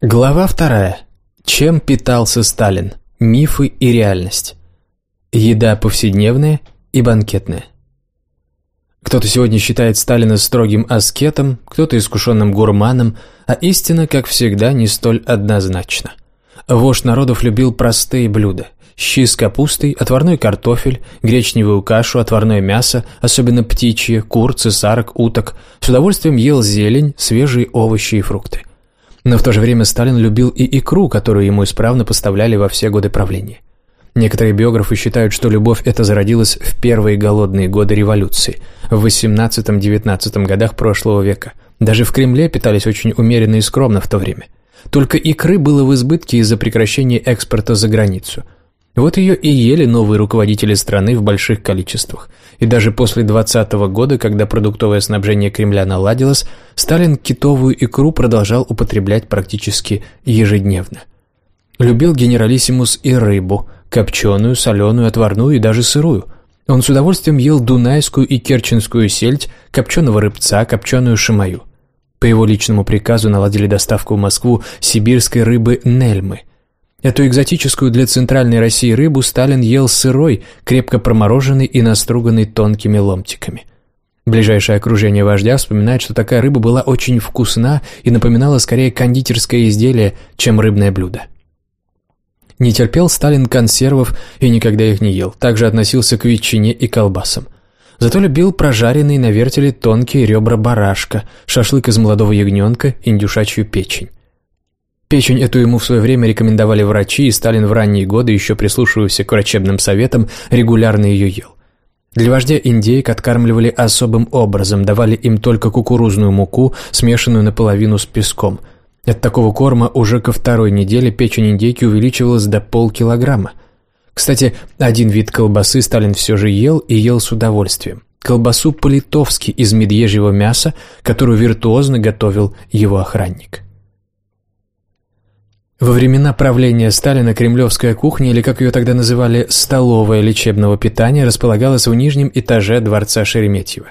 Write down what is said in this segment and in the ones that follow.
Глава вторая. Чем питался Сталин? Мифы и реальность. Еда повседневная и банкетная. Кто-то сегодня считает Сталина строгим аскетом, кто-то искушенным гурманом, а истина, как всегда, не столь однозначна. Вождь народов любил простые блюда. Щи с капустой, отварной картофель, гречневую кашу, отварное мясо, особенно птичье, кур, цесарок, уток. С удовольствием ел зелень, свежие овощи и фрукты. Но в то же время Сталин любил и икру, которую ему исправно поставляли во все годы правления. Некоторые биографы считают, что любовь эта зародилась в первые голодные годы революции, в 18-19 годах прошлого века. Даже в Кремле питались очень умеренно и скромно в то время. Только икры было в избытке из-за прекращения экспорта за границу – вот ее и ели новые руководители страны в больших количествах. И даже после 20 -го года, когда продуктовое снабжение Кремля наладилось, Сталин китовую икру продолжал употреблять практически ежедневно. Любил генералиссимус и рыбу, копченую, соленую, отварную и даже сырую. Он с удовольствием ел дунайскую и керченскую сельдь, копченого рыбца, копченую шимаю. По его личному приказу наладили доставку в Москву сибирской рыбы нельмы – Эту экзотическую для центральной России рыбу Сталин ел сырой, крепко промороженный и наструганный тонкими ломтиками. Ближайшее окружение вождя вспоминает, что такая рыба была очень вкусна и напоминала скорее кондитерское изделие, чем рыбное блюдо. Не терпел Сталин консервов и никогда их не ел, также относился к ветчине и колбасам. Зато любил прожаренные на вертеле тонкие ребра барашка, шашлык из молодого ягненка, индюшачью печень. Печень эту ему в свое время рекомендовали врачи, и Сталин в ранние годы, еще прислушиваясь к врачебным советам, регулярно ее ел. Для вождя индейк откармливали особым образом, давали им только кукурузную муку, смешанную наполовину с песком. От такого корма уже ко второй неделе печень индейки увеличивалась до полкилограмма. Кстати, один вид колбасы Сталин все же ел и ел с удовольствием. Колбасу по-литовски из медвежьего мяса, которую виртуозно готовил его охранник. Во времена правления Сталина кремлевская кухня, или как ее тогда называли «столовая лечебного питания», располагалась в нижнем этаже дворца Шереметьево.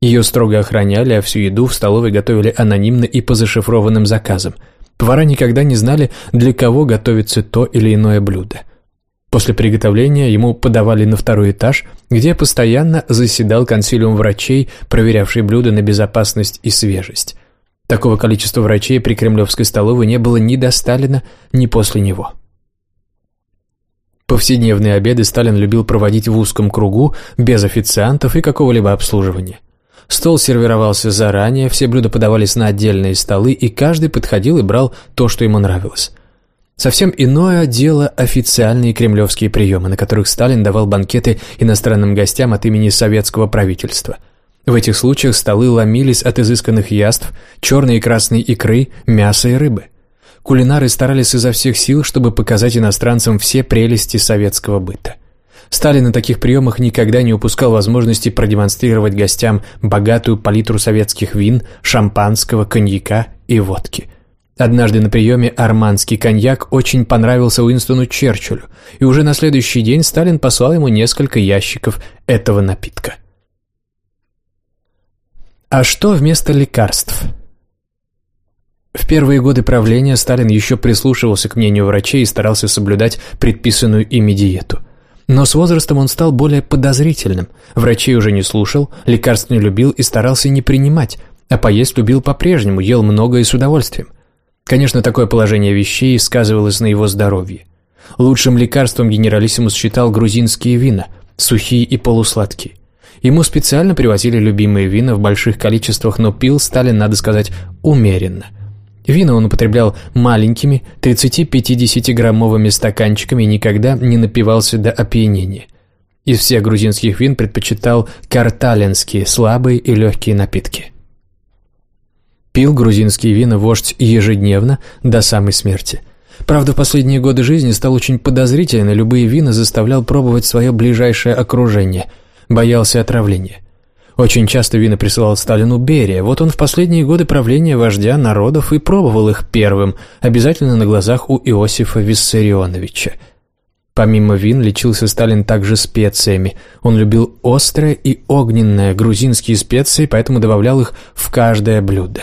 Ее строго охраняли, а всю еду в столовой готовили анонимно и по зашифрованным заказам. Повара никогда не знали, для кого готовится то или иное блюдо. После приготовления ему подавали на второй этаж, где постоянно заседал консилиум врачей, проверявший блюда на безопасность и свежесть. Такого количества врачей при Кремлевской столовой не было ни до Сталина, ни после него. Повседневные обеды Сталин любил проводить в узком кругу, без официантов и какого-либо обслуживания. Стол сервировался заранее, все блюда подавались на отдельные столы, и каждый подходил и брал то, что ему нравилось. Совсем иное дело официальные кремлевские приемы, на которых Сталин давал банкеты иностранным гостям от имени советского правительства – в этих случаях столы ломились от изысканных яств, черной и красной икры, мяса и рыбы. Кулинары старались изо всех сил, чтобы показать иностранцам все прелести советского быта. Сталин на таких приемах никогда не упускал возможности продемонстрировать гостям богатую палитру советских вин, шампанского, коньяка и водки. Однажды на приеме арманский коньяк очень понравился Уинстону Черчиллю, и уже на следующий день Сталин послал ему несколько ящиков этого напитка. А что вместо лекарств? В первые годы правления Сталин еще прислушивался к мнению врачей и старался соблюдать предписанную ими диету. Но с возрастом он стал более подозрительным. Врачей уже не слушал, лекарств не любил и старался не принимать, а поесть любил по-прежнему, ел много и с удовольствием. Конечно, такое положение вещей сказывалось на его здоровье. Лучшим лекарством генералиссимус считал грузинские вина, сухие и полусладкие. Ему специально привозили любимые вина в больших количествах, но пил Сталин, надо сказать, умеренно. Вина он употреблял маленькими, 30-50 граммовыми стаканчиками и никогда не напивался до опьянения. Из всех грузинских вин предпочитал карталинские, слабые и легкие напитки. Пил грузинские вина вождь ежедневно до самой смерти. Правда, в последние годы жизни стал очень подозрителен и любые вина заставлял пробовать свое ближайшее окружение – боялся отравления. Очень часто вина присылал Сталину Берия, вот он в последние годы правления вождя народов и пробовал их первым, обязательно на глазах у Иосифа Виссарионовича. Помимо вин лечился Сталин также специями. Он любил острое и огненное грузинские специи, поэтому добавлял их в каждое блюдо.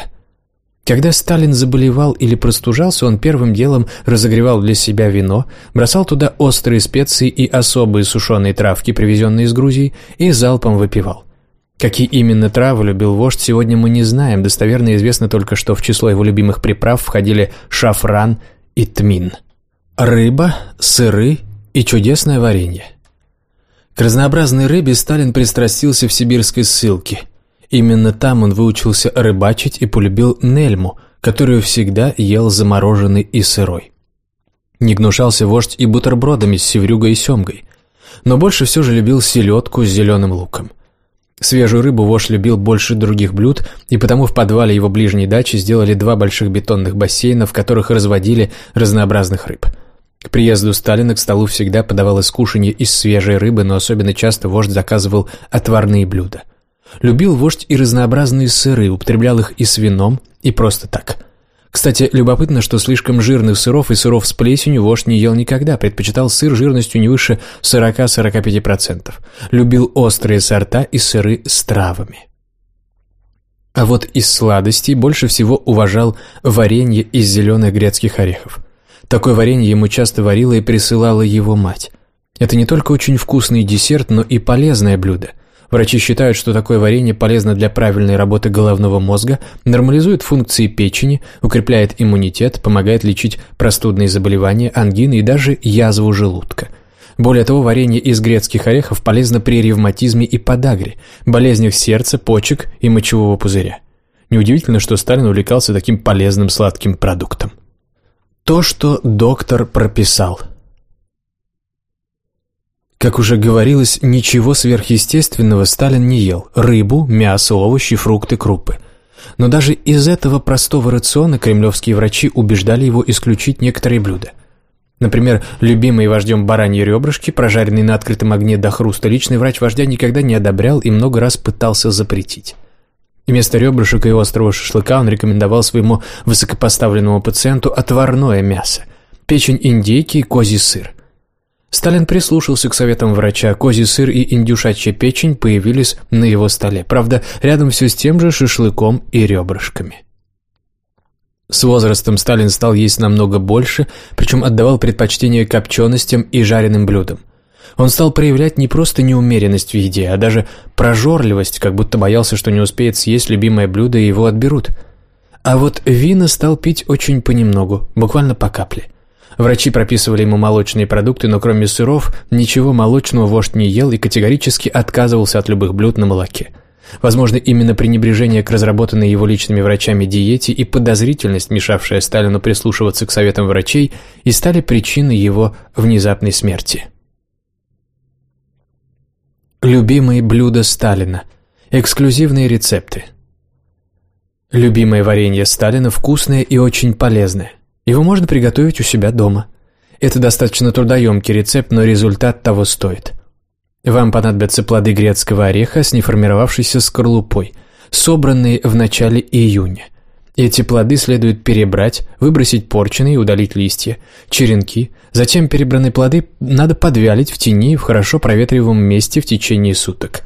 Когда Сталин заболевал или простужался, он первым делом разогревал для себя вино, бросал туда острые специи и особые сушеные травки, привезенные из Грузии, и залпом выпивал. Какие именно травы любил вождь, сегодня мы не знаем. Достоверно известно только, что в число его любимых приправ входили шафран и тмин. Рыба, сыры и чудесное варенье. К разнообразной рыбе Сталин пристрастился в сибирской ссылке. Именно там он выучился рыбачить и полюбил нельму, которую всегда ел замороженный и сырой. Не гнушался вождь и бутербродами с севрюгой и семгой, но больше все же любил селедку с зеленым луком. Свежую рыбу вождь любил больше других блюд, и потому в подвале его ближней дачи сделали два больших бетонных бассейна, в которых разводили разнообразных рыб. К приезду Сталина к столу всегда подавалось кушанье из свежей рыбы, но особенно часто вождь заказывал отварные блюда. Любил вождь и разнообразные сыры, употреблял их и с вином, и просто так – кстати, любопытно, что слишком жирных сыров и сыров с плесенью вождь не ел никогда, предпочитал сыр жирностью не выше 40-45%. Любил острые сорта и сыры с травами. А вот из сладостей больше всего уважал варенье из зеленых грецких орехов. Такое варенье ему часто варила и присылала его мать. Это не только очень вкусный десерт, но и полезное блюдо. Врачи считают, что такое варенье полезно для правильной работы головного мозга, нормализует функции печени, укрепляет иммунитет, помогает лечить простудные заболевания, ангины и даже язву желудка. Более того, варенье из грецких орехов полезно при ревматизме и подагре, болезнях сердца, почек и мочевого пузыря. Неудивительно, что Сталин увлекался таким полезным сладким продуктом. То, что доктор прописал – как уже говорилось, ничего сверхъестественного Сталин не ел – рыбу, мясо, овощи, фрукты, крупы. Но даже из этого простого рациона кремлевские врачи убеждали его исключить некоторые блюда. Например, любимые вождем бараньи ребрышки, прожаренные на открытом огне до хруста, личный врач вождя никогда не одобрял и много раз пытался запретить. Вместо ребрышек и острого шашлыка он рекомендовал своему высокопоставленному пациенту отварное мясо, печень индейки и козий сыр. Сталин прислушался к советам врача. Козий сыр и индюшачья печень появились на его столе. Правда, рядом все с тем же шашлыком и ребрышками. С возрастом Сталин стал есть намного больше, причем отдавал предпочтение копченостям и жареным блюдам. Он стал проявлять не просто неумеренность в еде, а даже прожорливость, как будто боялся, что не успеет съесть любимое блюдо и его отберут. А вот вина стал пить очень понемногу, буквально по капле – Врачи прописывали ему молочные продукты, но кроме сыров ничего молочного вождь не ел и категорически отказывался от любых блюд на молоке. Возможно, именно пренебрежение к разработанной его личными врачами диете и подозрительность, мешавшая Сталину прислушиваться к советам врачей, и стали причиной его внезапной смерти. Любимые блюда Сталина. Эксклюзивные рецепты. Любимое варенье Сталина вкусное и очень полезное. Его можно приготовить у себя дома. Это достаточно трудоемкий рецепт, но результат того стоит. Вам понадобятся плоды грецкого ореха с неформировавшейся скорлупой, собранные в начале июня. Эти плоды следует перебрать, выбросить порченые и удалить листья, черенки. Затем перебранные плоды надо подвялить в тени в хорошо проветриваемом месте в течение суток.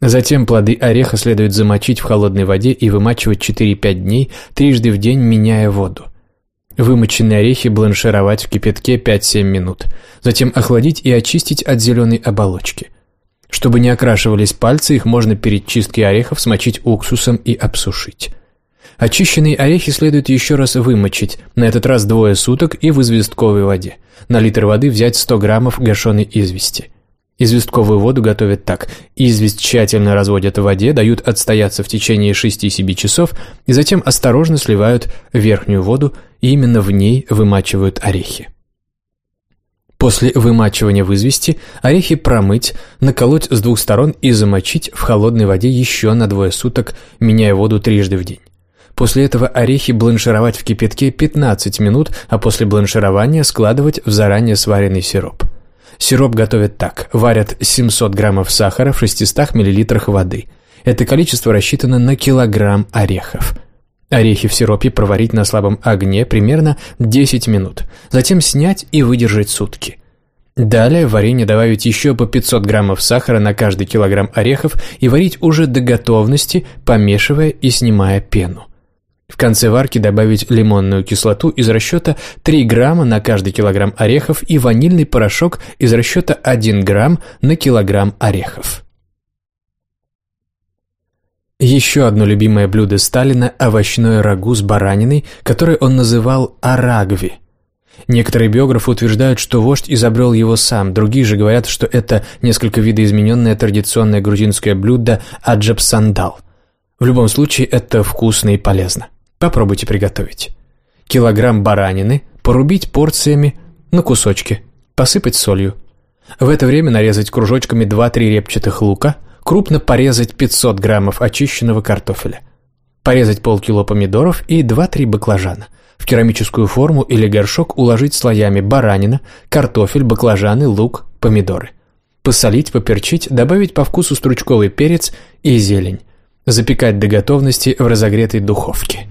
Затем плоды ореха следует замочить в холодной воде и вымачивать 4-5 дней, трижды в день меняя воду. Вымоченные орехи бланшировать в кипятке 5-7 минут. Затем охладить и очистить от зеленой оболочки. Чтобы не окрашивались пальцы, их можно перед чисткой орехов смочить уксусом и обсушить. Очищенные орехи следует еще раз вымочить, на этот раз двое суток и в известковой воде. На литр воды взять 100 граммов гашеной извести. Известковую воду готовят так. Известь тщательно разводят в воде, дают отстояться в течение 6-7 часов и затем осторожно сливают верхнюю воду и именно в ней вымачивают орехи. После вымачивания в извести орехи промыть, наколоть с двух сторон и замочить в холодной воде еще на двое суток, меняя воду трижды в день. После этого орехи бланшировать в кипятке 15 минут, а после бланширования складывать в заранее сваренный сироп. Сироп готовят так. Варят 700 граммов сахара в 600 миллилитрах воды. Это количество рассчитано на килограмм орехов. Орехи в сиропе проварить на слабом огне примерно 10 минут. Затем снять и выдержать сутки. Далее в варенье добавить еще по 500 граммов сахара на каждый килограмм орехов и варить уже до готовности, помешивая и снимая пену. В конце варки добавить лимонную кислоту из расчета 3 грамма на каждый килограмм орехов и ванильный порошок из расчета 1 грамм на килограмм орехов. Еще одно любимое блюдо Сталина – овощное рагу с бараниной, которое он называл «арагви». Некоторые биографы утверждают, что вождь изобрел его сам, другие же говорят, что это несколько видоизмененное традиционное грузинское блюдо аджапсандал. В любом случае, это вкусно и полезно. Попробуйте приготовить. Килограмм баранины порубить порциями на кусочки, посыпать солью. В это время нарезать кружочками 2-3 репчатых лука – крупно порезать 500 граммов очищенного картофеля, порезать полкило помидоров и 2-3 баклажана. В керамическую форму или горшок уложить слоями баранина, картофель, баклажаны, лук, помидоры. Посолить, поперчить, добавить по вкусу стручковый перец и зелень. Запекать до готовности в разогретой духовке.